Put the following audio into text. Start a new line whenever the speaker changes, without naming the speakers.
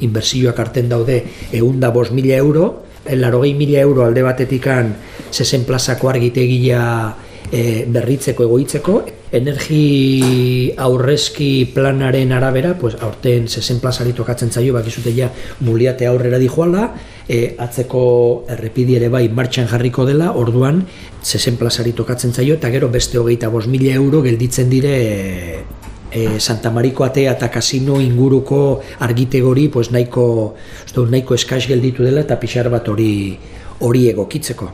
Inbertsioak arten daude eunda bos mila euro, larogei mila euro alde batetikan zezen plazako argitegia e, berritzeko egoitzeko. Energi aurrezki planaren arabera, pues, aurten zezen plazari tokatzen zaio, bakizute ja muliate aurrera di joala, e, atzeko errepidi ere bai martxan jarriko dela, orduan zezen plazari tokatzen zaio, eta gero beste hogeita bos mila euro gelditzen dire e, Santa Mariko atea eta kasino inguruko argitegori pues nahiko, nahiko eskaz gelditu dela eta pixar bat hori hori egokitzeko.